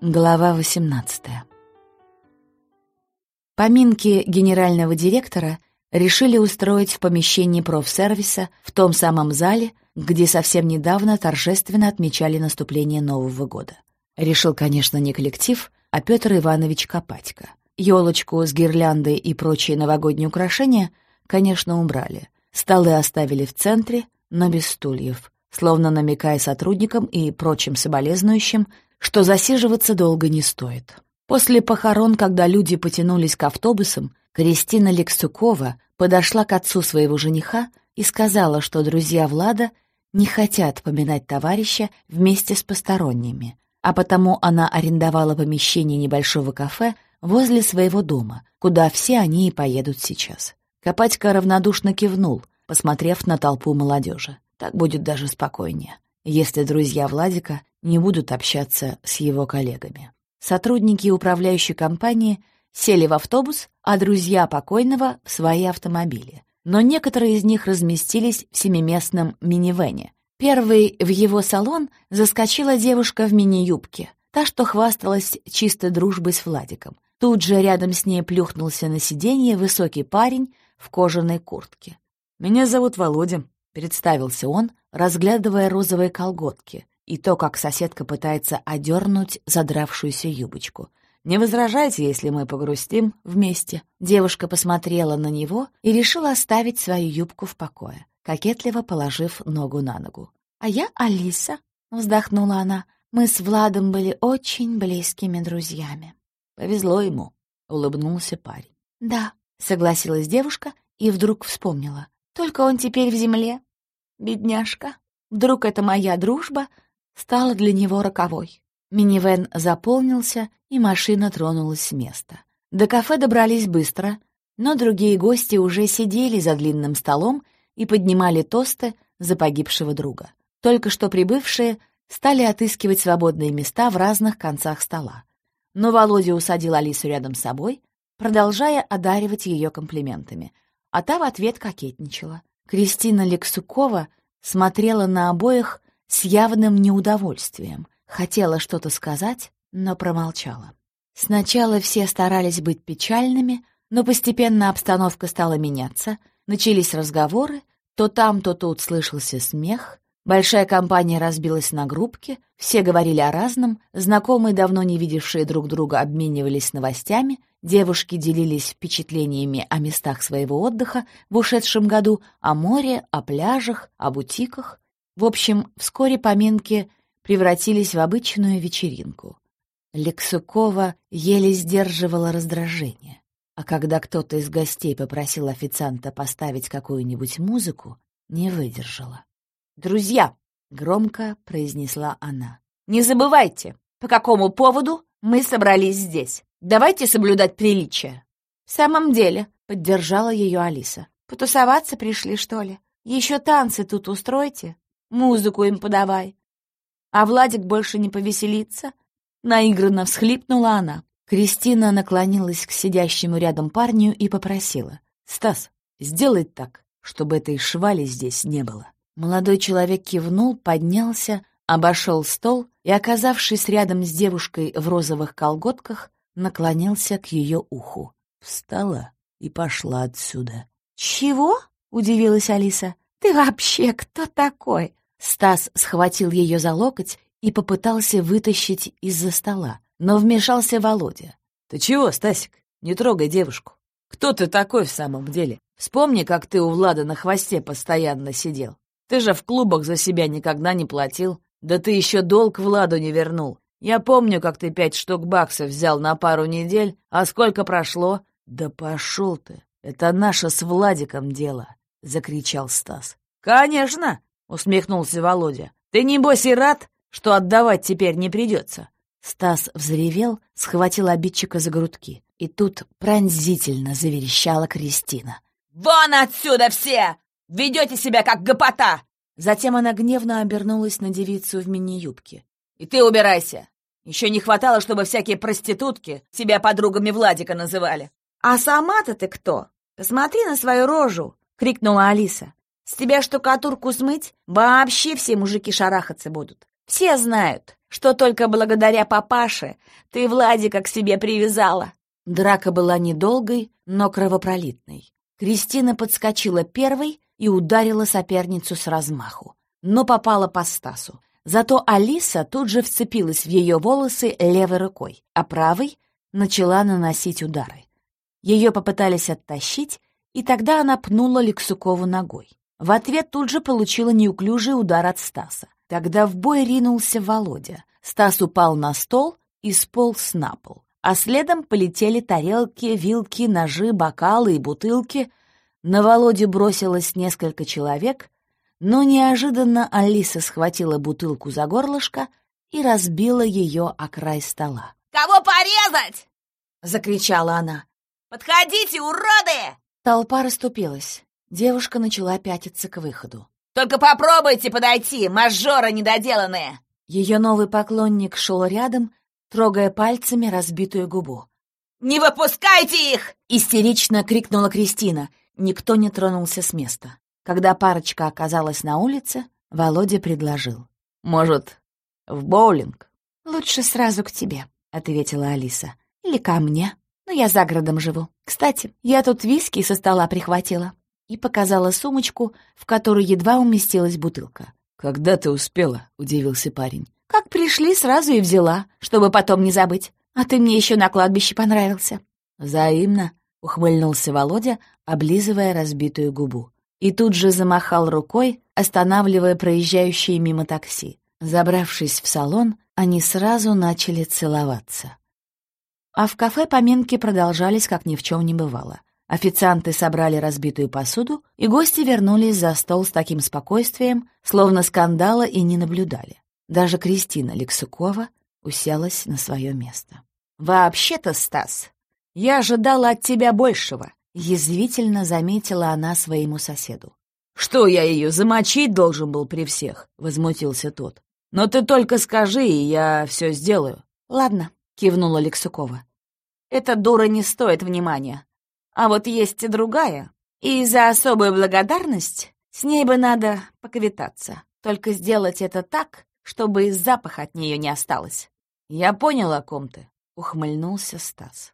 Глава 18 Поминки генерального директора решили устроить в помещении профсервиса в том самом зале, где совсем недавно торжественно отмечали наступление Нового года. Решил, конечно, не коллектив, а Петр Иванович Копатько. Елочку с гирляндой и прочие новогодние украшения, конечно, убрали. Столы оставили в центре, но без стульев, словно намекая сотрудникам и прочим соболезнующим, что засиживаться долго не стоит. После похорон, когда люди потянулись к автобусам, Кристина Лексукова подошла к отцу своего жениха и сказала, что друзья Влада не хотят поминать товарища вместе с посторонними, а потому она арендовала помещение небольшого кафе возле своего дома, куда все они и поедут сейчас. Копатько равнодушно кивнул, посмотрев на толпу молодежи. Так будет даже спокойнее, если друзья Владика не будут общаться с его коллегами. Сотрудники управляющей компании сели в автобус, а друзья покойного — в свои автомобили. Но некоторые из них разместились в семиместном минивэне. Первой в его салон заскочила девушка в мини-юбке, та, что хвасталась чистой дружбой с Владиком. Тут же рядом с ней плюхнулся на сиденье высокий парень в кожаной куртке. «Меня зовут Володя», — представился он, разглядывая розовые колготки, и то, как соседка пытается одернуть задравшуюся юбочку. «Не возражайте, если мы погрустим вместе?» Девушка посмотрела на него и решила оставить свою юбку в покое, кокетливо положив ногу на ногу. «А я Алиса», — вздохнула она. «Мы с Владом были очень близкими друзьями». «Повезло ему», — улыбнулся парень. «Да», — согласилась девушка и вдруг вспомнила. «Только он теперь в земле. Бедняжка. Вдруг это моя дружба стала для него роковой. Минивэн заполнился, и машина тронулась с места. До кафе добрались быстро, но другие гости уже сидели за длинным столом и поднимали тосты за погибшего друга. Только что прибывшие стали отыскивать свободные места в разных концах стола. Но Володя усадил Алису рядом с собой, продолжая одаривать ее комплиментами, а та в ответ кокетничала. Кристина Лексукова смотрела на обоих с явным неудовольствием. Хотела что-то сказать, но промолчала. Сначала все старались быть печальными, но постепенно обстановка стала меняться, начались разговоры, то там, то тут слышался смех, большая компания разбилась на группки, все говорили о разном, знакомые, давно не видевшие друг друга, обменивались новостями, девушки делились впечатлениями о местах своего отдыха в ушедшем году, о море, о пляжах, о бутиках. В общем, вскоре поминки превратились в обычную вечеринку. Лексукова еле сдерживала раздражение, а когда кто-то из гостей попросил официанта поставить какую-нибудь музыку, не выдержала. «Друзья!» — громко произнесла она. «Не забывайте, по какому поводу мы собрались здесь. Давайте соблюдать приличие». «В самом деле», — поддержала ее Алиса. «Потусоваться пришли, что ли? Еще танцы тут устройте, Музыку им подавай. А Владик больше не повеселится? Наигранно всхлипнула она. Кристина наклонилась к сидящему рядом парню и попросила. «Стас, сделай так, чтобы этой швали здесь не было». Молодой человек кивнул, поднялся, обошел стол и, оказавшись рядом с девушкой в розовых колготках, наклонился к ее уху. Встала и пошла отсюда. «Чего?» — удивилась Алиса. «Ты вообще кто такой?» Стас схватил ее за локоть и попытался вытащить из-за стола, но вмешался Володя. «Ты чего, Стасик? Не трогай девушку. Кто ты такой в самом деле? Вспомни, как ты у Влада на хвосте постоянно сидел. Ты же в клубах за себя никогда не платил. Да ты еще долг Владу не вернул. Я помню, как ты пять штук баксов взял на пару недель, а сколько прошло? Да пошел ты, это наше с Владиком дело, — закричал Стас. «Конечно!» — усмехнулся Володя. «Ты, небось, и рад, что отдавать теперь не придется?» Стас взревел, схватил обидчика за грудки. И тут пронзительно заверещала Кристина. «Вон отсюда все! Ведете себя как гопота!» Затем она гневно обернулась на девицу в мини-юбке. «И ты убирайся! Еще не хватало, чтобы всякие проститутки себя подругами Владика называли!» «А сама-то ты кто? Посмотри на свою рожу!» — крикнула Алиса. С тебя штукатурку смыть, вообще все мужики шарахаться будут. Все знают, что только благодаря папаше ты Владика к себе привязала». Драка была недолгой, но кровопролитной. Кристина подскочила первой и ударила соперницу с размаху, но попала по Стасу. Зато Алиса тут же вцепилась в ее волосы левой рукой, а правой начала наносить удары. Ее попытались оттащить, и тогда она пнула Лексукову ногой. В ответ тут же получила неуклюжий удар от Стаса. Тогда в бой ринулся Володя. Стас упал на стол и сполз на пол. А следом полетели тарелки, вилки, ножи, бокалы и бутылки. На Володю бросилось несколько человек, но неожиданно Алиса схватила бутылку за горлышко и разбила ее о край стола. «Кого порезать?» — закричала она. «Подходите, уроды!» Толпа расступилась. Девушка начала пятиться к выходу. «Только попробуйте подойти, мажоры недоделанные!» Ее новый поклонник шел рядом, трогая пальцами разбитую губу. «Не выпускайте их!» — истерично крикнула Кристина. Никто не тронулся с места. Когда парочка оказалась на улице, Володя предложил. «Может, в боулинг?» «Лучше сразу к тебе», — ответила Алиса. «Или ко мне. Но я за городом живу. Кстати, я тут виски со стола прихватила». И показала сумочку, в которую едва уместилась бутылка. «Когда ты успела?» — удивился парень. «Как пришли, сразу и взяла, чтобы потом не забыть. А ты мне еще на кладбище понравился». «Взаимно», — ухмыльнулся Володя, облизывая разбитую губу и тут же замахал рукой, останавливая проезжающие мимо такси. Забравшись в салон, они сразу начали целоваться. А в кафе поминки продолжались, как ни в чем не бывало. Официанты собрали разбитую посуду, и гости вернулись за стол с таким спокойствием, словно скандала и не наблюдали. Даже Кристина Лексукова уселась на свое место. «Вообще-то, Стас, я ожидала от тебя большего», Язвительно заметила она своему соседу. «Что я ее замочить должен был при всех?» — возмутился тот. «Но ты только скажи, и я все сделаю». «Ладно», — кивнула Лексукова. «Эта дура не стоит внимания. А вот есть и другая, и за особую благодарность с ней бы надо поквитаться. Только сделать это так, чтобы и запах от нее не осталось». «Я понял, о ком ты», — ухмыльнулся Стас.